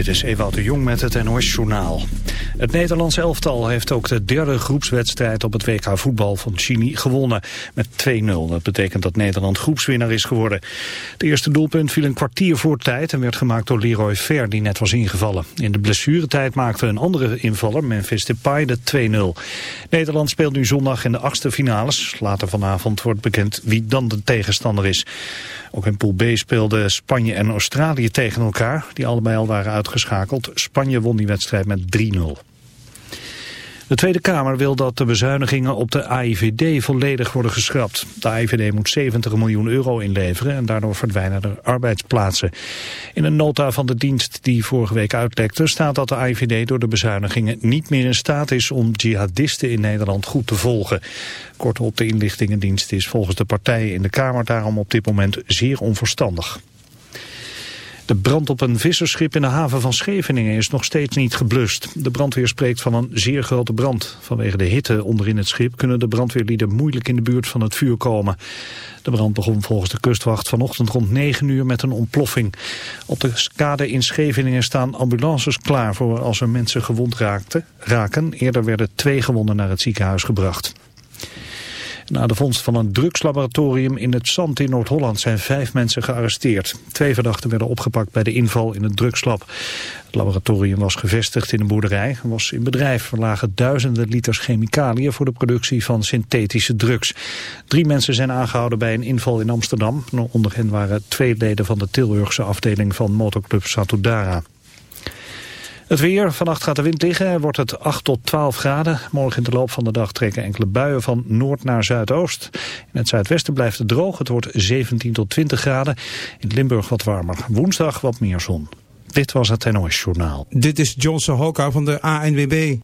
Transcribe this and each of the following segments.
Dit is Ewout de Jong met het NOS-journaal. Het Nederlands elftal heeft ook de derde groepswedstrijd op het WK voetbal van Chili gewonnen met 2-0. Dat betekent dat Nederland groepswinnaar is geworden. Het eerste doelpunt viel een kwartier voor tijd en werd gemaakt door Leroy Fer die net was ingevallen. In de blessuretijd maakte een andere invaller, Memphis Depay, de 2-0. Nederland speelt nu zondag in de achtste finales. Later vanavond wordt bekend wie dan de tegenstander is. Ook in Pool B speelden Spanje en Australië tegen elkaar, die allebei al waren uitgeschakeld. Spanje won die wedstrijd met 3-0. De Tweede Kamer wil dat de bezuinigingen op de AIVD volledig worden geschrapt. De AIVD moet 70 miljoen euro inleveren en daardoor verdwijnen er arbeidsplaatsen. In een nota van de dienst die vorige week uitlekte staat dat de AIVD door de bezuinigingen niet meer in staat is om jihadisten in Nederland goed te volgen. Kortom, de inlichtingendienst is volgens de partijen in de Kamer daarom op dit moment zeer onverstandig. De brand op een visserschip in de haven van Scheveningen is nog steeds niet geblust. De brandweer spreekt van een zeer grote brand. Vanwege de hitte onderin het schip kunnen de brandweerlieden moeilijk in de buurt van het vuur komen. De brand begon volgens de kustwacht vanochtend rond 9 uur met een ontploffing. Op de kade in Scheveningen staan ambulances klaar voor als er mensen gewond raakten, raken. Eerder werden twee gewonden naar het ziekenhuis gebracht. Na de vondst van een drugslaboratorium in het Zand in Noord-Holland zijn vijf mensen gearresteerd. Twee verdachten werden opgepakt bij de inval in het drugslab. Het laboratorium was gevestigd in een boerderij en was in bedrijf. Er lagen duizenden liters chemicaliën voor de productie van synthetische drugs. Drie mensen zijn aangehouden bij een inval in Amsterdam. Onder hen waren twee leden van de Tilburgse afdeling van motorclub Satudara. Het weer, vannacht gaat de wind liggen, wordt het 8 tot 12 graden. Morgen in de loop van de dag trekken enkele buien van noord naar zuidoost. In het zuidwesten blijft het droog, het wordt 17 tot 20 graden. In Limburg wat warmer, woensdag wat meer zon. Dit was het NOS Journaal. Dit is Johnson Hoka van de ANWB.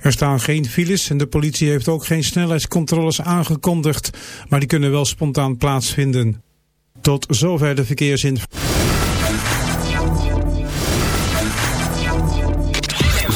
Er staan geen files en de politie heeft ook geen snelheidscontroles aangekondigd. Maar die kunnen wel spontaan plaatsvinden. Tot zover de verkeersinformatie.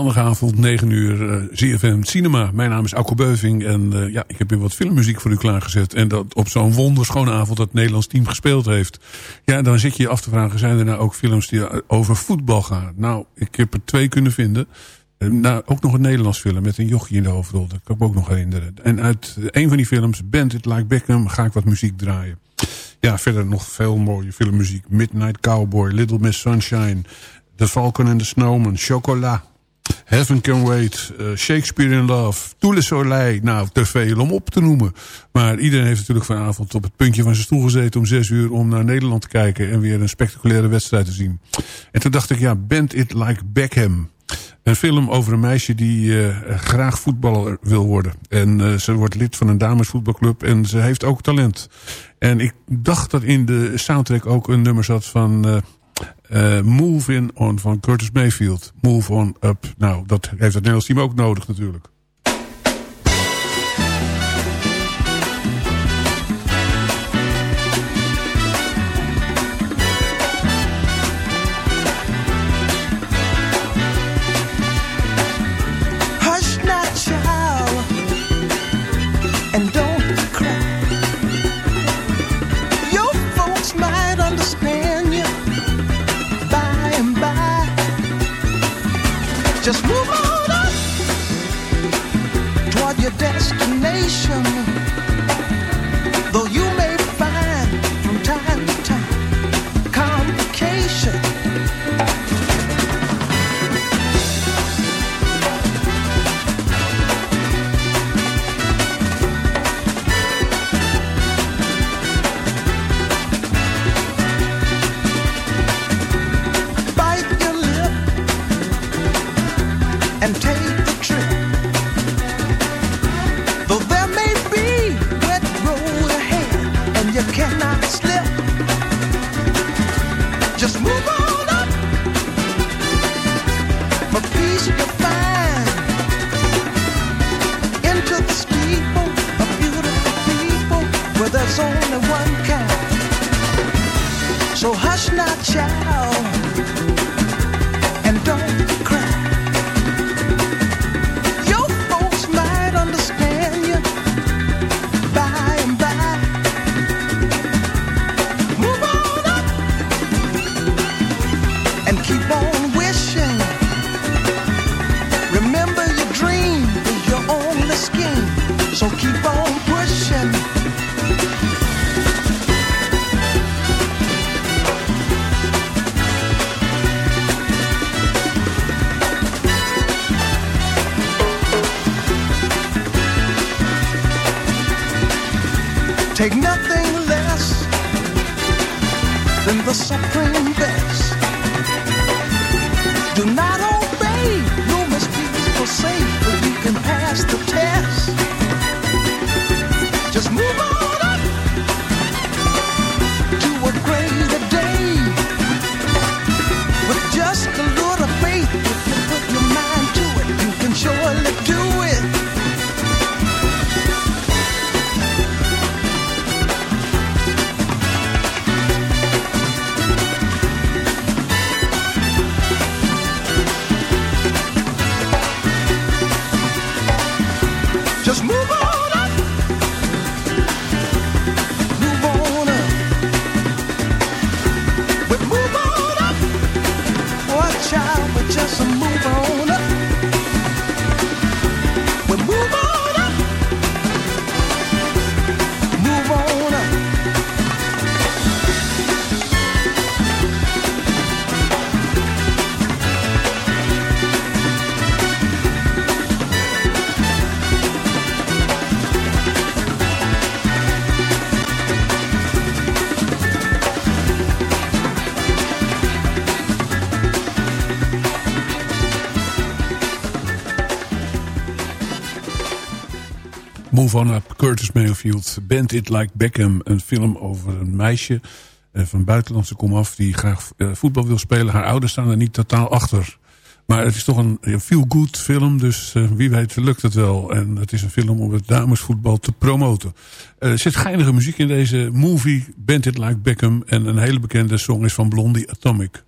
Maandagavond, 9 uur, uh, eh, ZFM Cinema. Mijn naam is Akko Beuving en uh, ja, ik heb weer wat filmmuziek voor u klaargezet. En dat op zo'n wonderschone avond dat het Nederlands team gespeeld heeft. Ja, dan zit je je af te vragen, zijn er nou ook films die over voetbal gaan? Nou, ik heb er twee kunnen vinden. Uh, nou, ook nog een Nederlands film met een jochie in de hoofdrol. Dat kan ik me ook nog herinneren. En uit een van die films, Band It Like Beckham, ga ik wat muziek draaien. Ja, verder nog veel mooie filmmuziek. Midnight Cowboy, Little Miss Sunshine... The Falcon and the Snowman, Chocolat... Heaven Can Wait, uh, Shakespeare in Love, Toele Soleil. Nou, te veel om op te noemen. Maar iedereen heeft natuurlijk vanavond op het puntje van zijn stoel gezeten... om zes uur om naar Nederland te kijken... en weer een spectaculaire wedstrijd te zien. En toen dacht ik, ja, Bend It Like Beckham. Een film over een meisje die uh, graag voetballer wil worden. En uh, ze wordt lid van een damesvoetbalclub en ze heeft ook talent. En ik dacht dat in de soundtrack ook een nummer zat van... Uh, Move In On van Curtis Mayfield. Move On Up. Nou, dat heeft het Nederlands team ook nodig natuurlijk. show me So hush now, child. Move On Curtis Mayfield, Bend It Like Beckham. Een film over een meisje uh, van buitenlandse komaf... die graag uh, voetbal wil spelen. Haar ouders staan er niet totaal achter. Maar het is toch een, feel-good film, dus uh, wie weet lukt het wel. En het is een film om het damesvoetbal te promoten. er zit geinige muziek in deze movie, Bend It Like Beckham. En een hele bekende song is van Blondie Atomic.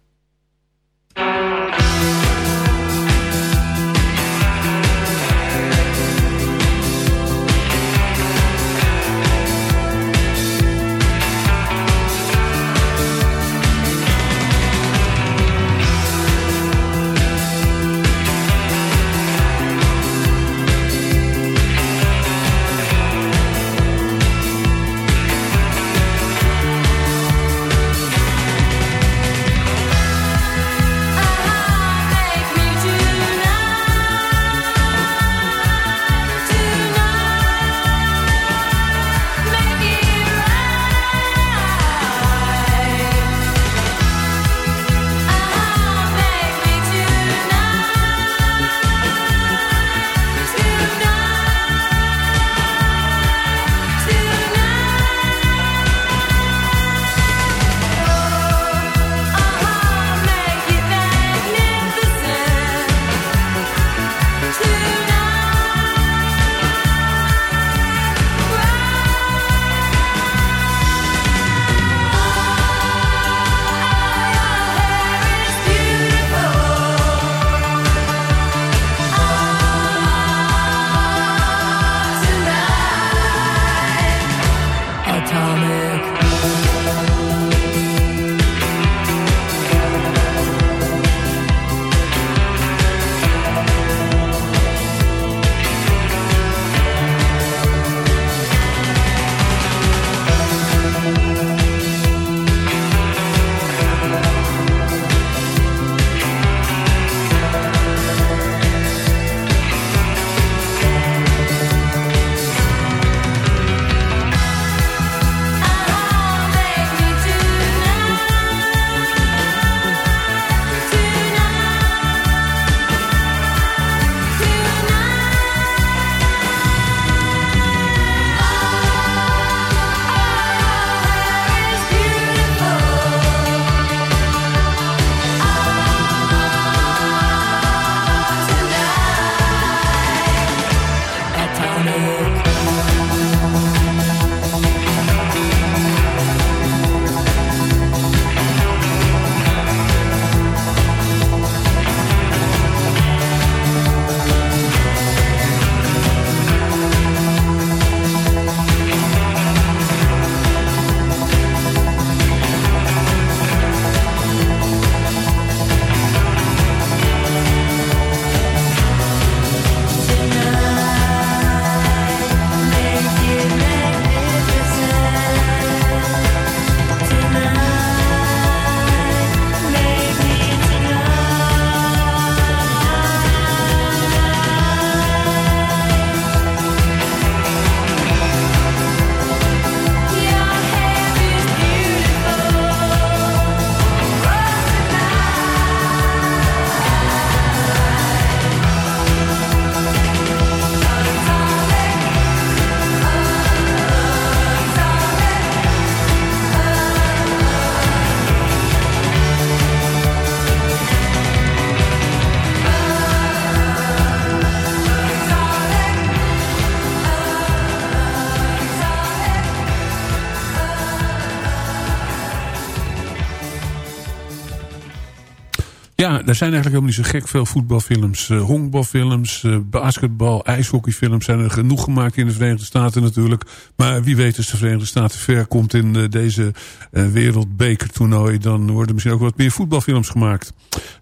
Er zijn eigenlijk helemaal niet zo gek veel voetbalfilms. Uh, honkbalfilms, uh, basketbal, ijshockeyfilms zijn er genoeg gemaakt in de Verenigde Staten natuurlijk. Maar wie weet als de Verenigde Staten ver komt in uh, deze wereldbekertoernooi... dan worden misschien ook wat meer voetbalfilms gemaakt.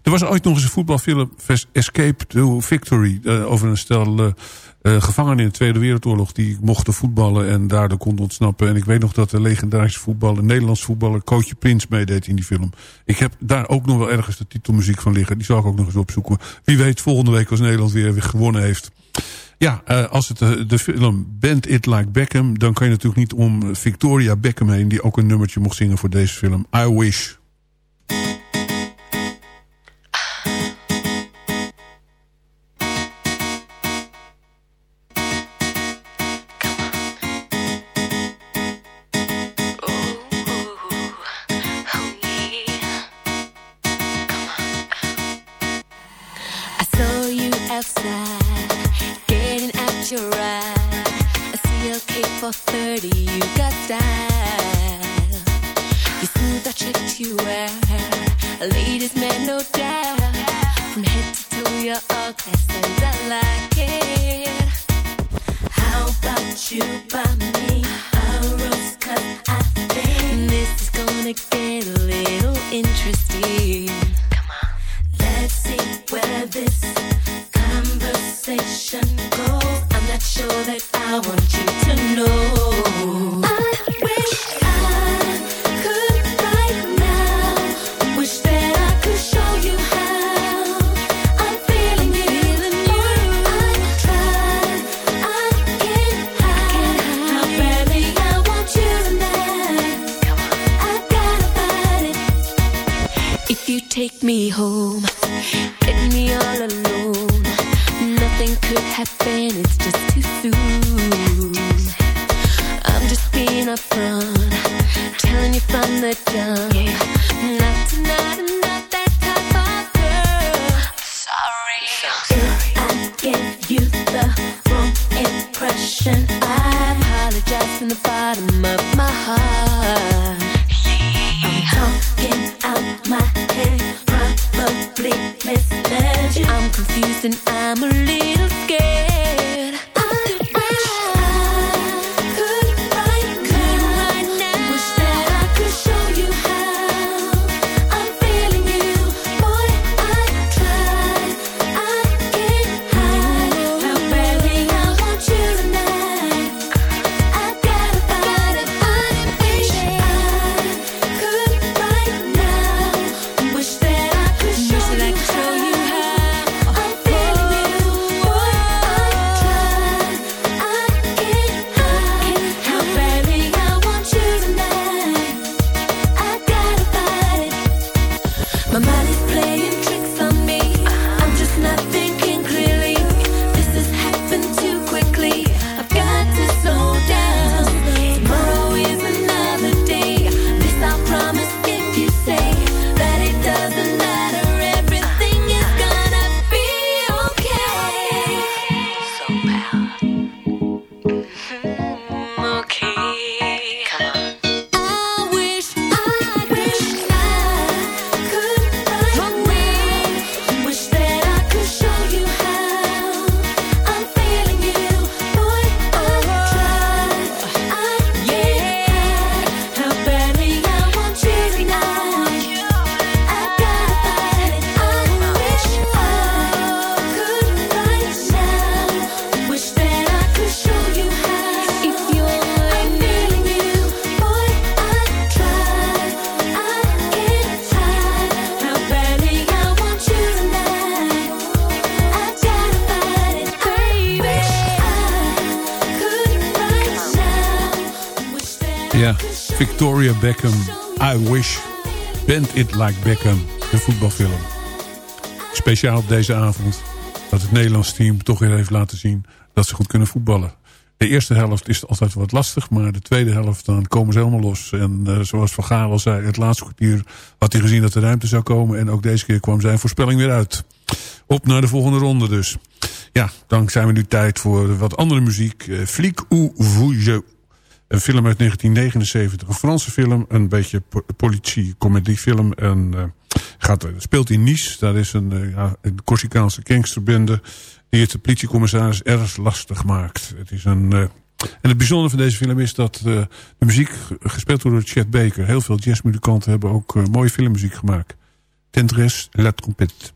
Er was ooit nog eens een voetbalfilm, Escape to Victory... over een stel uh, gevangenen in de Tweede Wereldoorlog die mochten voetballen en daardoor konden ontsnappen. En ik weet nog dat de legendarische voetballer, Nederlands voetballer, Coachje Prins meedeed in die film. Ik heb daar ook nog wel ergens de titelmuziek van liggen. Die zal ik ook nog eens opzoeken. Wie weet volgende week als Nederland weer, weer gewonnen heeft. Ja, uh, als het uh, de film Bend It Like Beckham... dan kan je natuurlijk niet om Victoria Beckham heen... die ook een nummertje mocht zingen voor deze film. I Wish. you out. Ladies, man, no doubt. From head to toe, you're all class, and I like it. How about you buy me? Beckham, I Wish, Bend It Like Beckham, de voetbalfilm. Speciaal op deze avond dat het Nederlands team toch weer heeft laten zien dat ze goed kunnen voetballen. De eerste helft is altijd wat lastig, maar de tweede helft dan komen ze helemaal los. En uh, zoals Van Gaal al zei, het laatste kwartier had hij gezien dat de ruimte zou komen. En ook deze keer kwam zijn voorspelling weer uit. Op naar de volgende ronde dus. Ja, dan zijn we nu tijd voor wat andere muziek. Uh, Flic ou Vouge een film uit 1979, een Franse film, een beetje politie-comediefilm. En uh, Gaat, speelt in Nice. Daar is een, ja, een Corsicaanse gangsterbende... die het de politiecommissaris erg lastig maakt. Het is een... en het bijzondere van deze film is dat de muziek gespeeld wordt door Chet Baker. Heel veel jazzmuzikanten hebben ook mooie filmmuziek gemaakt. Tendres, La Trompette.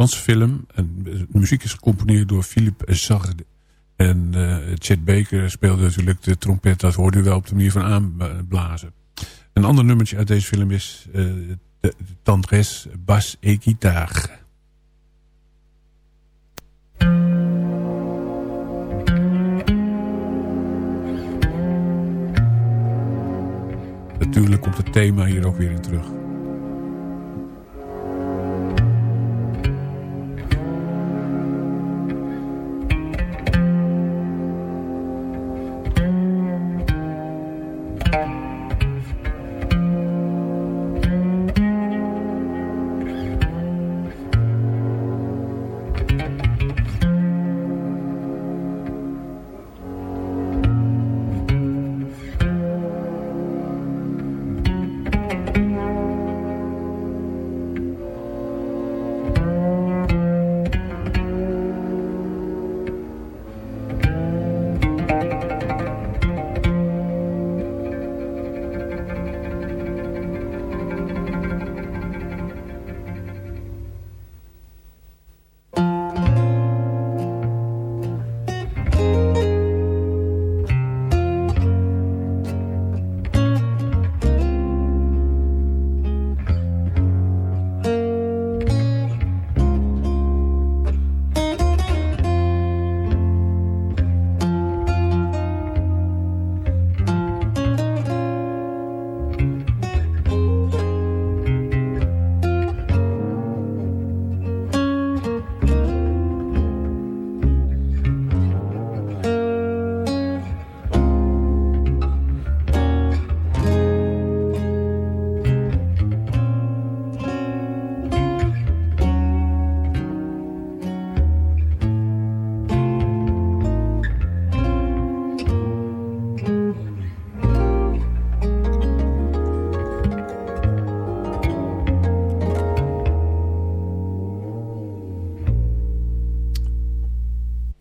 Franse film. En de muziek is gecomponeerd door Philippe Sarde. En uh, Chet Baker speelde natuurlijk de trompet. Dat hoorde u wel op de manier van aanblazen. Een ander nummertje uit deze film is uh, de, de Bas et. Natuurlijk komt het thema hier ook weer in terug.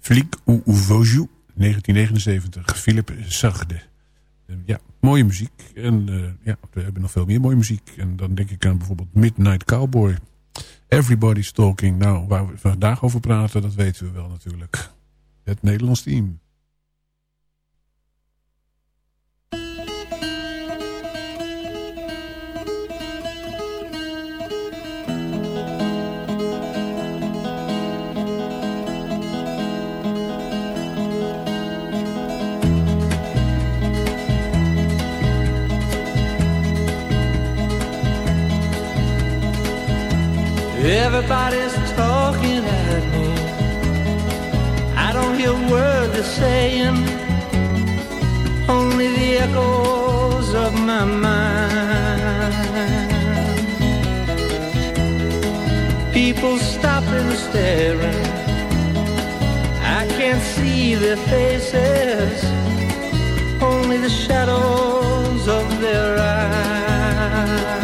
Flic ou Vosjou, 1979. Philippe Sarde. Uh, ja, mooie muziek. En uh, ja, we hebben nog veel meer mooie muziek. En dan denk ik aan bijvoorbeeld Midnight Cowboy. Everybody's Talking. Nou, waar we vandaag over praten, dat weten we wel natuurlijk. Het Nederlands team. Everybody's talking at me. I don't hear a word they're saying, only the echoes of my mind. People stopping, staring. I can't see their faces, only the shadows of their eyes.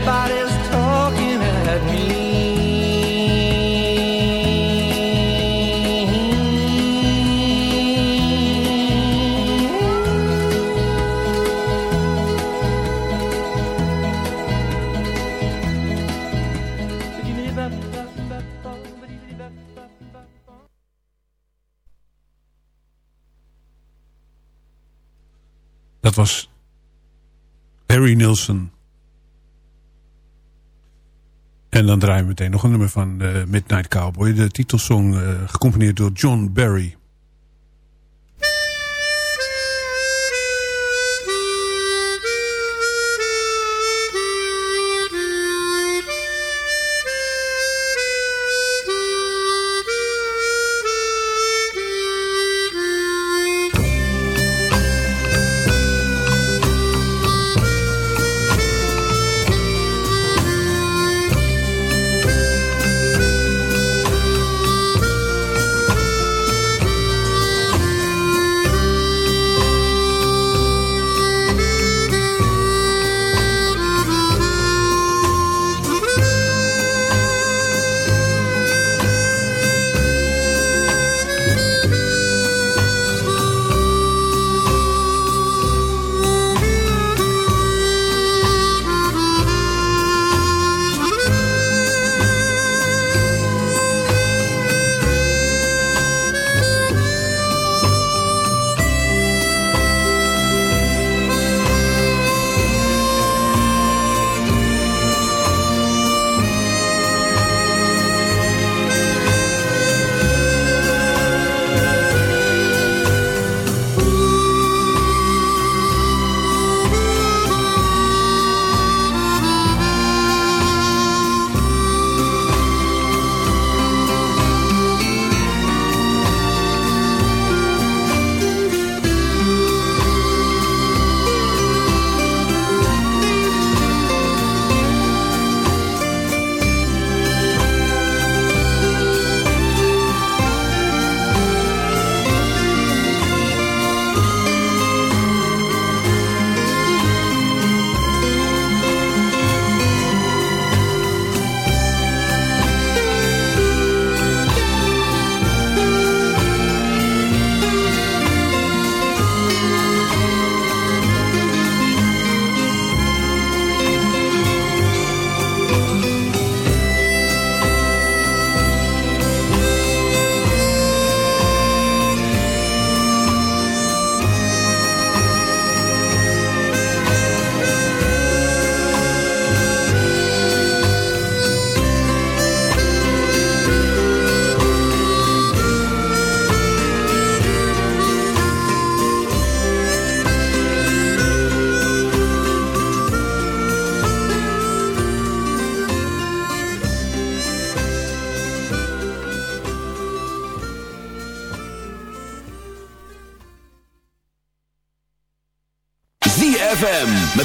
Everybody's draaien meteen nog een nummer van uh, Midnight Cowboy. De titelsong uh, gecomponeerd door John Barry.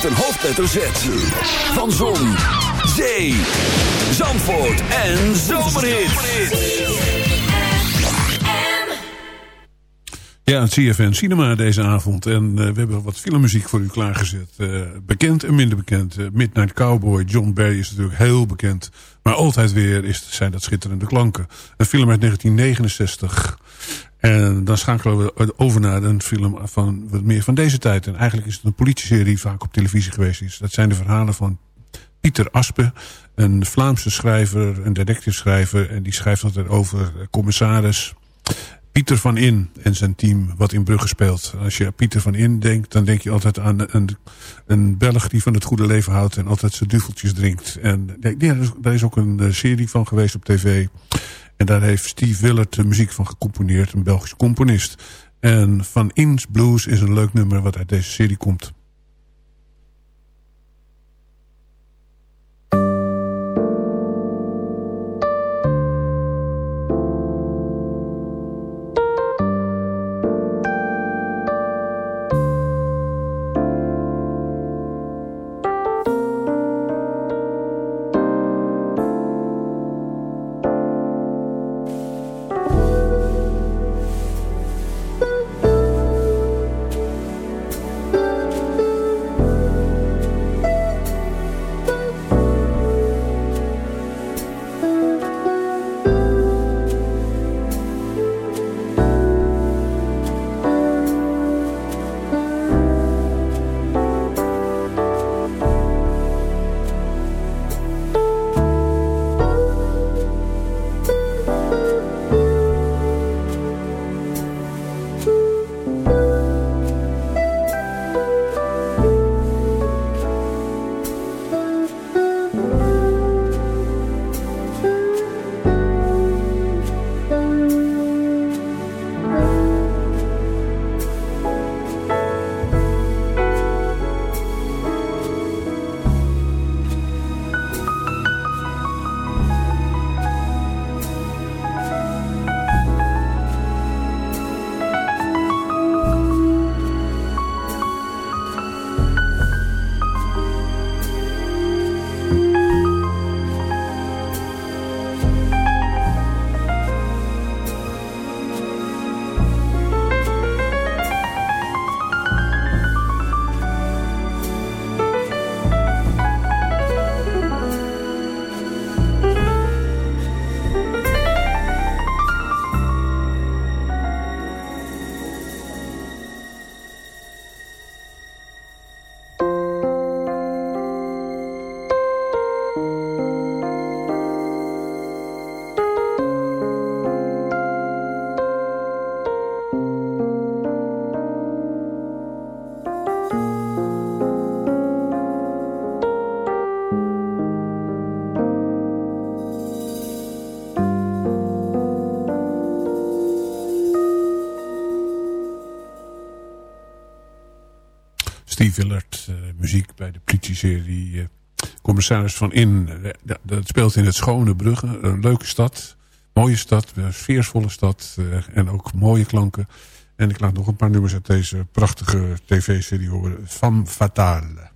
Een hoofdletter Z. Van Zon, Zee, Zandvoort en Zomerhit. Ja, het CFN Cinema deze avond. En uh, we hebben wat filmmuziek voor u klaargezet. Uh, bekend en minder bekend. Uh, Midnight Cowboy, John Barry is natuurlijk heel bekend. Maar altijd weer is, zijn dat schitterende klanken. Een film uit 1969. En dan schakelen we over naar een film van wat meer van deze tijd. En eigenlijk is het een politieserie vaak op televisie geweest is. Dat zijn de verhalen van Pieter Aspe, een Vlaamse schrijver, een detective schrijver. En die schrijft altijd over commissaris Pieter van In en zijn team wat in Brugge speelt. Als je Pieter van In denkt, dan denk je altijd aan een, een Belg die van het goede leven houdt en altijd zijn duveltjes drinkt. En daar is ook een eh, serie van geweest op tv. En daar heeft Steve Willert de muziek van gecomponeerd, een Belgische componist. En Van Ins Blues is een leuk nummer wat uit deze serie komt. Willard, uh, muziek bij de politie-serie uh, Commissaris van In. dat speelt in het Schone Brugge, een leuke stad. Mooie stad, een sfeervolle stad en ook mooie klanken. En ik laat nog een paar nummers uit deze prachtige tv-serie horen. Femme Fatale.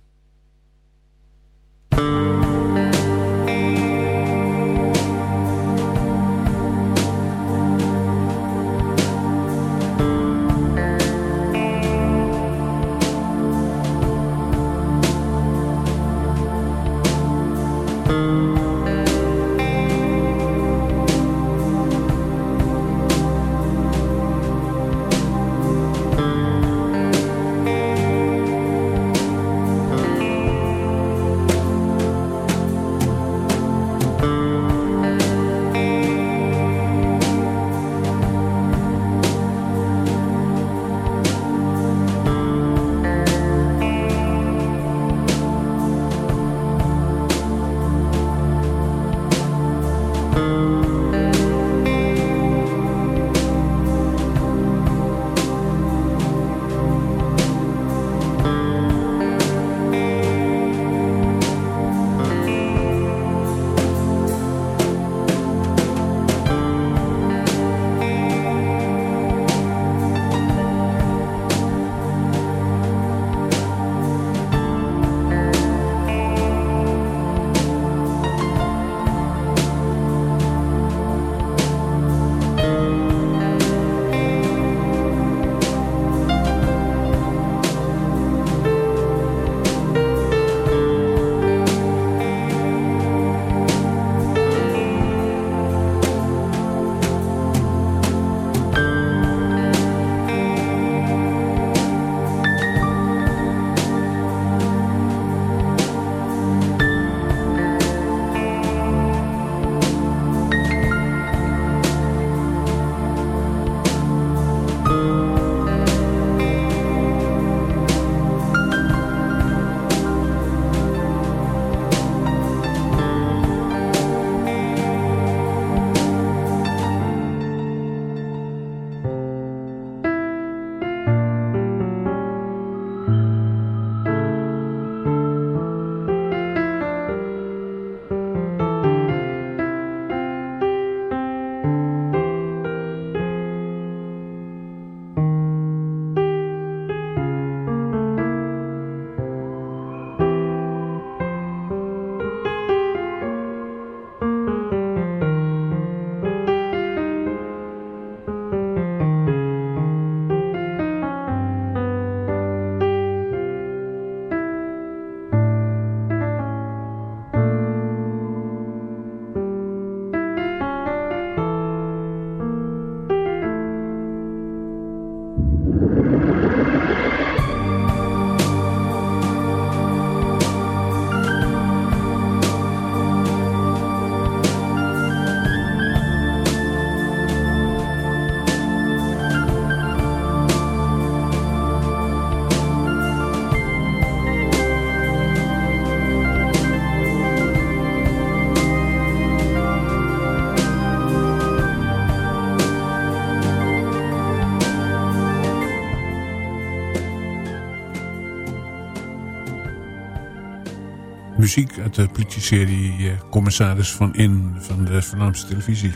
Muziek uit de politie-serie eh, Commissaris van In van de Vlaamse televisie.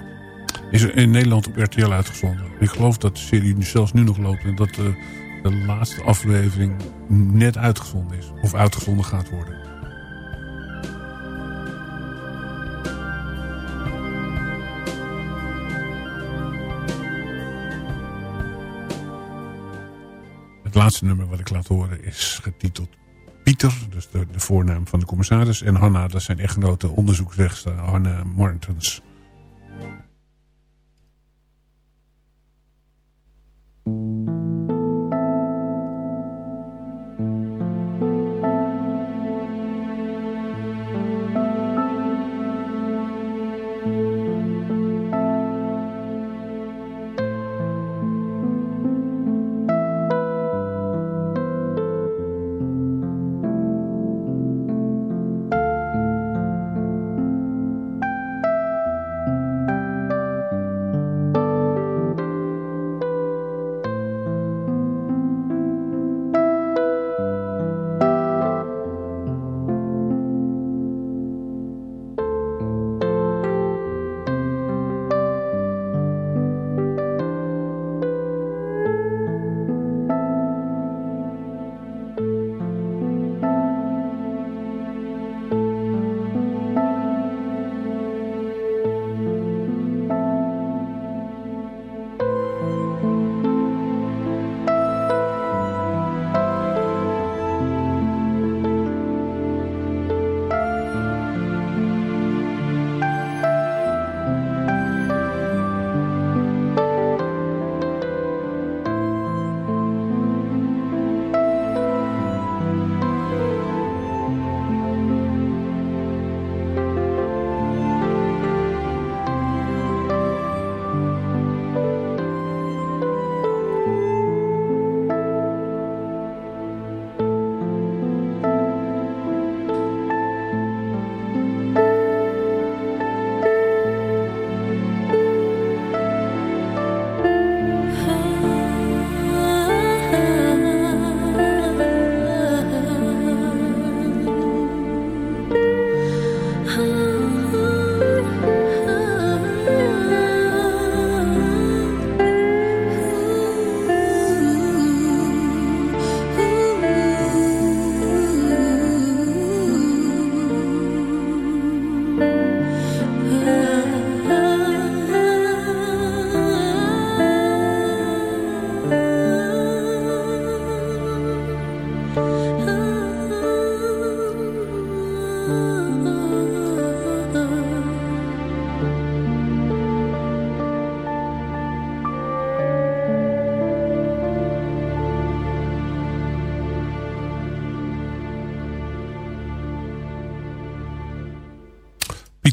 Is in Nederland op RTL uitgezonden. Ik geloof dat de serie zelfs nu nog loopt en dat de, de laatste aflevering net uitgezonden is. Of uitgezonden gaat worden. Het laatste nummer wat ik laat horen is getiteld Pieter, dus de, de, voornaam van de commissaris. En Hanna, dat zijn echtgenote onderzoeksrechter Hanna Martens.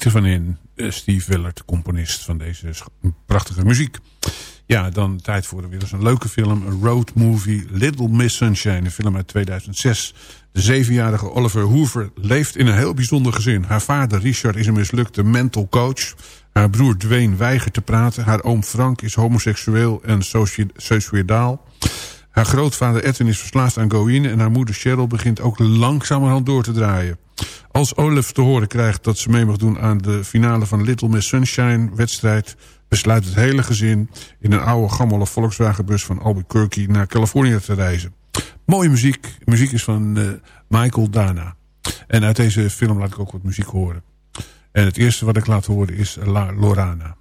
Schiet ervan in. Uh, Steve Willard, componist van deze prachtige muziek. Ja, dan tijd voor weer eens een leuke film. Een road movie, Little Miss Sunshine. Een film uit 2006. De zevenjarige Oliver Hoover leeft in een heel bijzonder gezin. Haar vader Richard is een mislukte mental coach. Haar broer Dwayne weigert te praten. Haar oom Frank is homoseksueel en suicidaal. Haar grootvader Edwin is verslaafd aan Goïne... en haar moeder Cheryl begint ook langzamerhand door te draaien. Als Olaf te horen krijgt dat ze mee mag doen aan de finale van Little Miss Sunshine wedstrijd... besluit het hele gezin in een oude gammele Volkswagenbus van Albuquerque naar Californië te reizen. Mooie muziek. muziek is van uh, Michael Dana. En uit deze film laat ik ook wat muziek horen. En het eerste wat ik laat horen is La Lorana.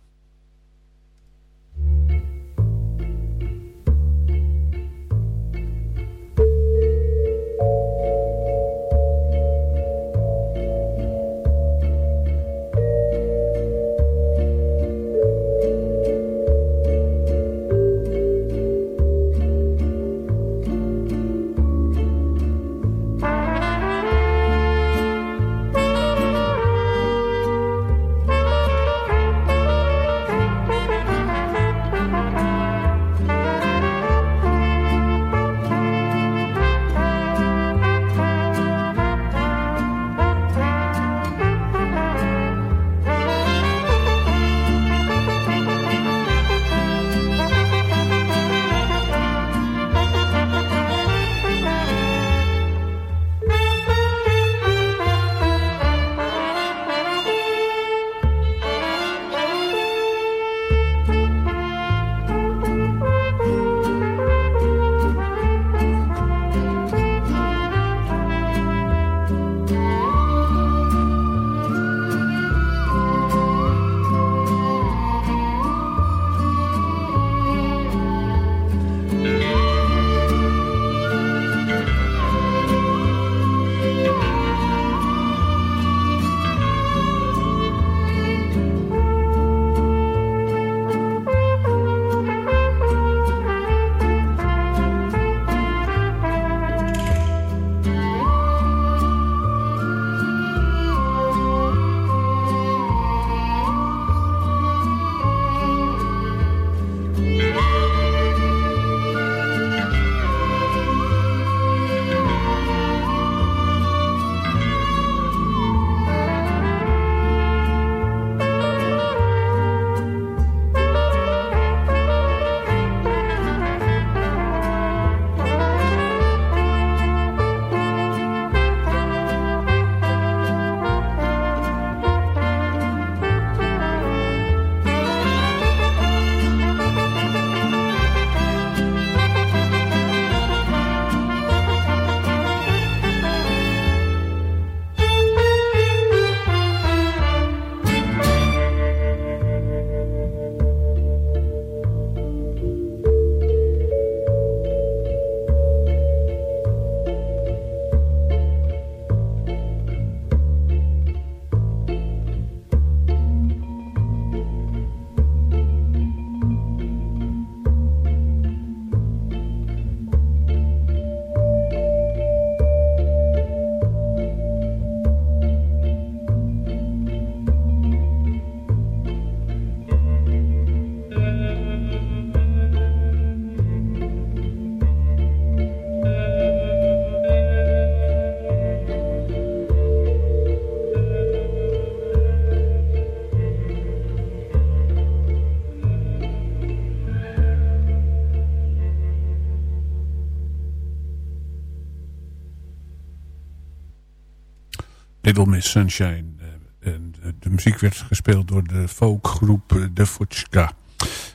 Little Miss Sunshine. Eh, en eh, de muziek werd gespeeld door de folkgroep eh, De Futschka.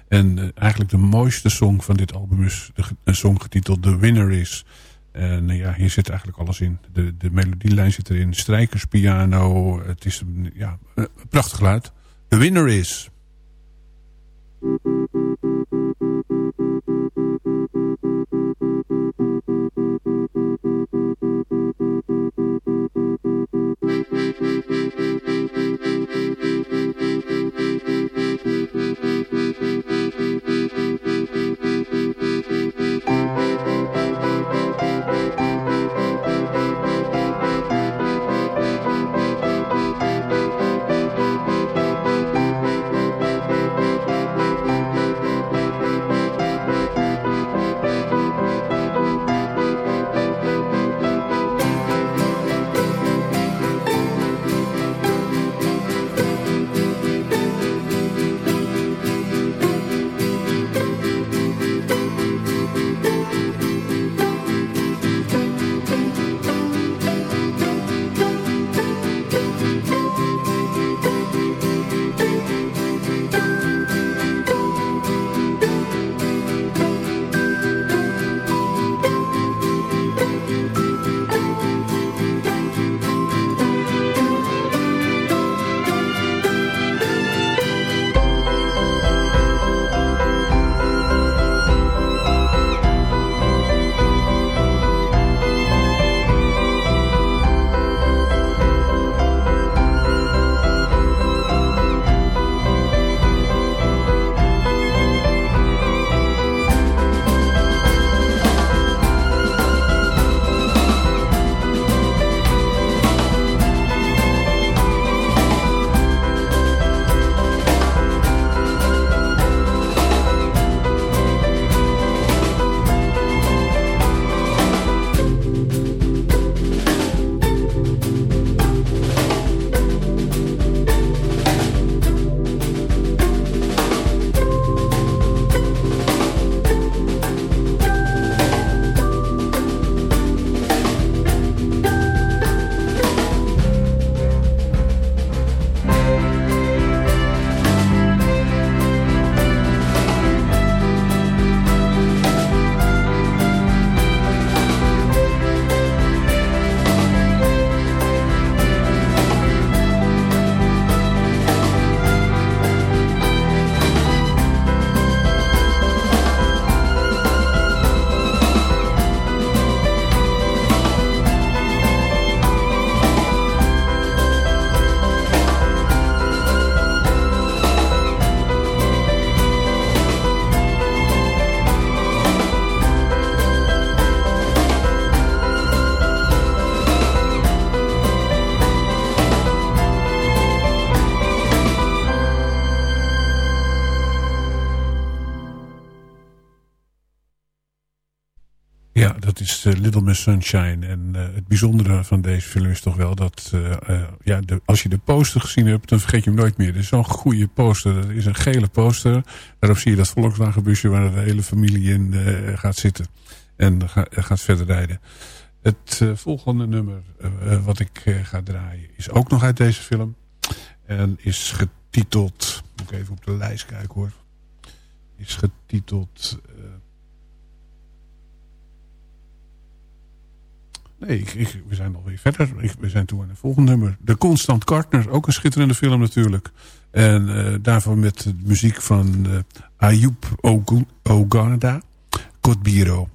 En eigenlijk de mooiste song van dit album is een song getiteld The Winner Is. En ja, hier zit eigenlijk alles in. De, de melodielijn zit erin, strijkerspiano. Het is een, ja, prachtig geluid. The Winner Is... Miss Sunshine. En uh, het bijzondere van deze film is toch wel dat... Uh, ja, de, als je de poster gezien hebt, dan vergeet je hem nooit meer. Het is zo'n goede poster. Het is een gele poster. Daarop zie je dat Volkswagenbusje waar de hele familie in gaat zitten. En ga, gaat verder rijden. Het volgende nummer wat ik ga draaien is ook nog uit deze film. En is getiteld... Moet ik even op de lijst kijken hoor. Is getiteld... Nee, ik, we zijn alweer verder. Ik, we zijn toe aan het volgende nummer. De Constant Kartner, ook een schitterende film natuurlijk. En uh, daarvoor met de muziek van uh, Ayub Oganda, Kotbiro.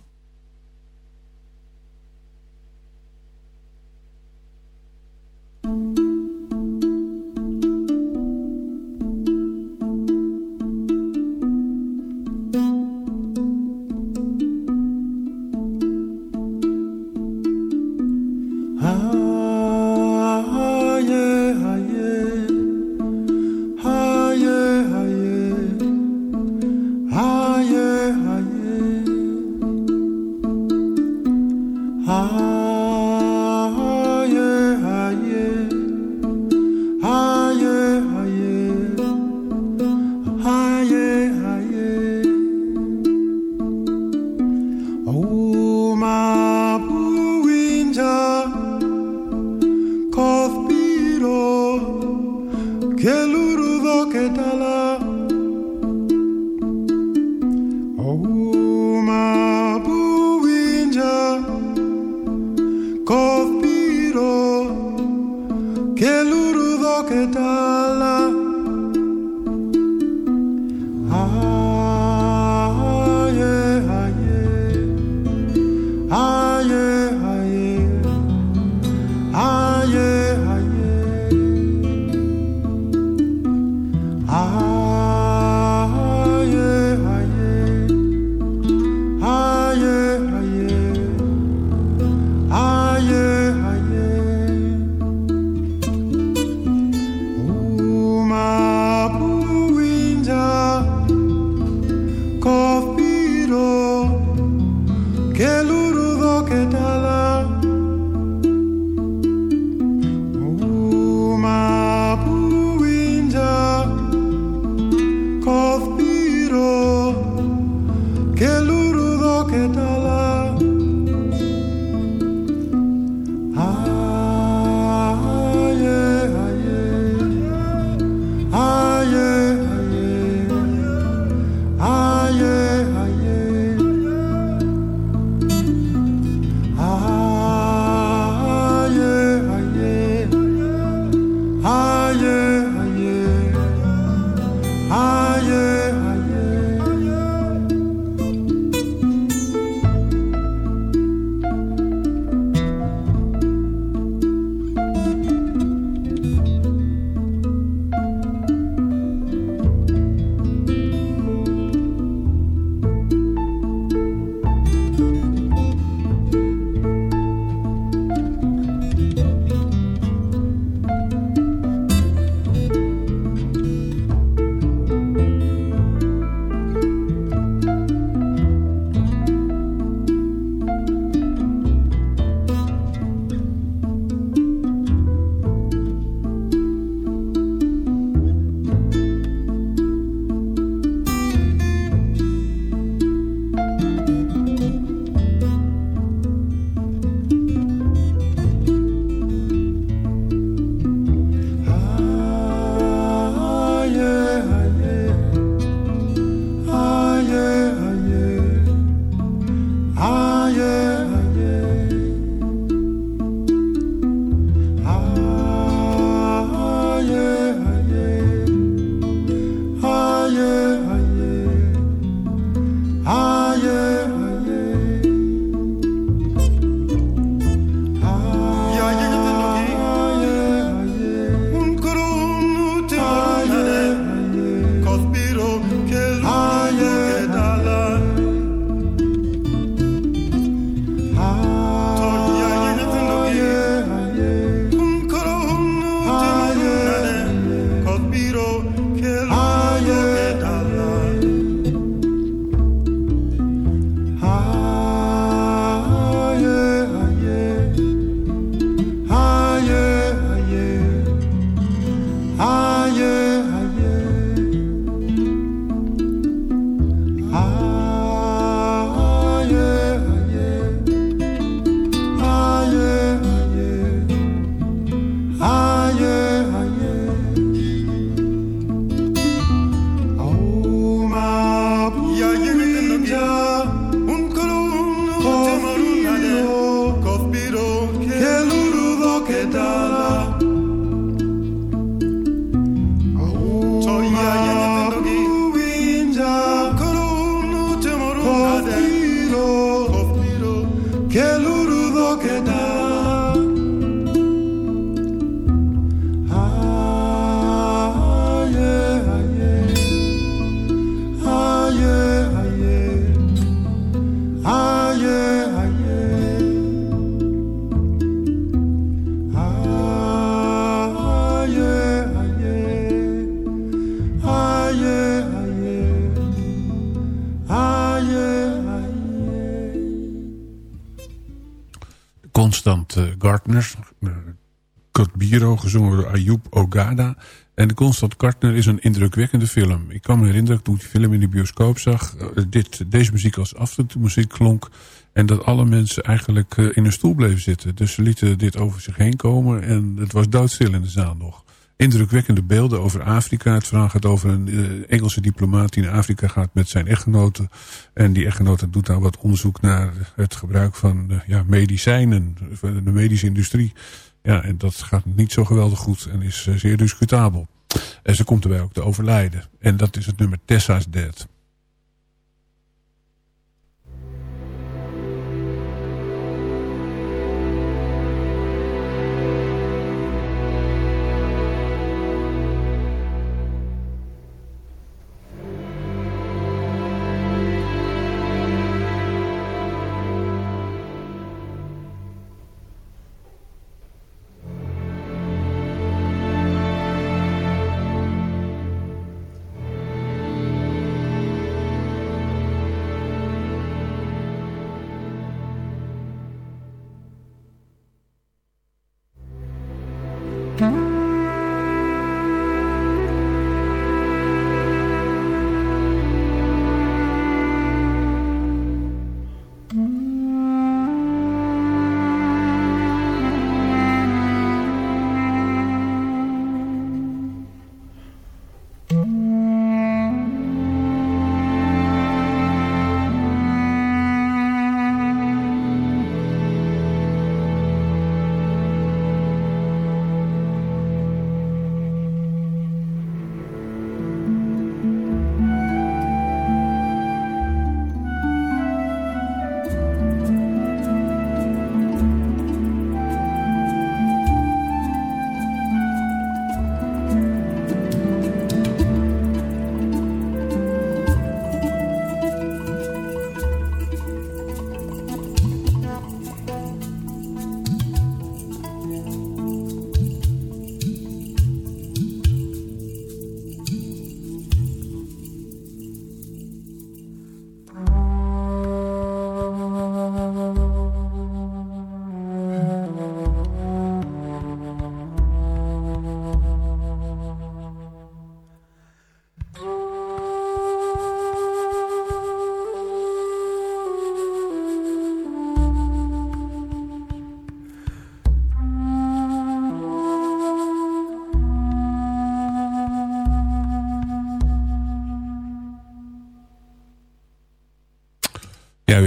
Gardner. Uh, Biro, gezongen door Ayub Ogada. En Constant Gardner is een indrukwekkende film. Ik kan me herinneren toen ik die film in de bioscoop zag... Uh, dit, deze muziek als muziek klonk... en dat alle mensen eigenlijk uh, in hun stoel bleven zitten. Dus ze lieten dit over zich heen komen... en het was doodstil in de zaal nog indrukwekkende beelden over Afrika. Het verhaal gaat over een uh, Engelse diplomaat die naar Afrika gaat met zijn echtgenote. En die echtgenote doet daar wat onderzoek naar het gebruik van uh, ja, medicijnen, van de medische industrie. Ja, en dat gaat niet zo geweldig goed en is zeer discutabel. En ze komt erbij ook te overlijden. En dat is het nummer Tessa's Dead.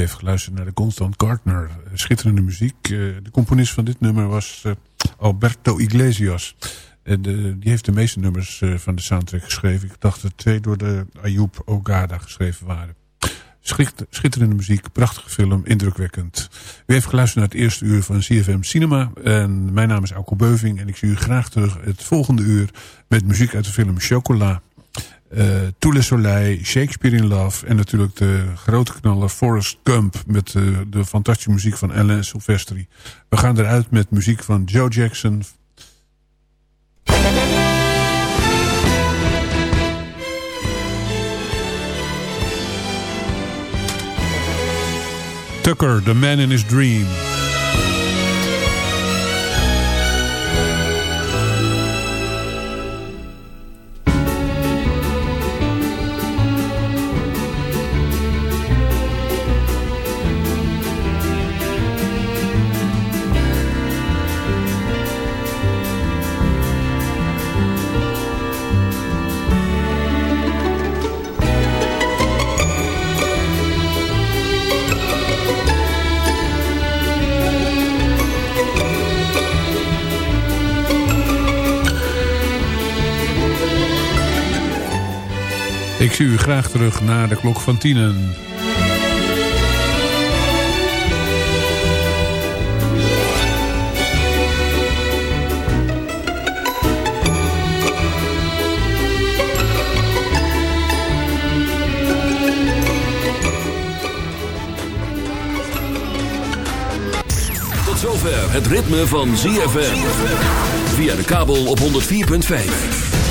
Heeft geluisterd naar de Constant Gardner. Schitterende muziek. Uh, de componist van dit nummer was uh, Alberto Iglesias. En die heeft de meeste nummers van de soundtrack geschreven. Ik dacht dat twee door de Ayub Ogada geschreven waren. Schitterende muziek, prachtige film, indrukwekkend. U heeft geluisterd naar het eerste uur van CFM Cinema. En mijn naam is Alko Beuving en ik zie u graag terug het volgende uur... met muziek uit de film Chocola... Uh, Tout le Soleil, Shakespeare in Love... en natuurlijk de grote knaller Forrest Gump... met uh, de fantastische muziek van Alain Silvestri. We gaan eruit met muziek van Joe Jackson... Tucker, The Man in His Dream... zie u graag terug naar de klok van tienen. Tot zover het ritme van ZFM. Via de kabel op 104.5.